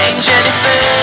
Jennifer.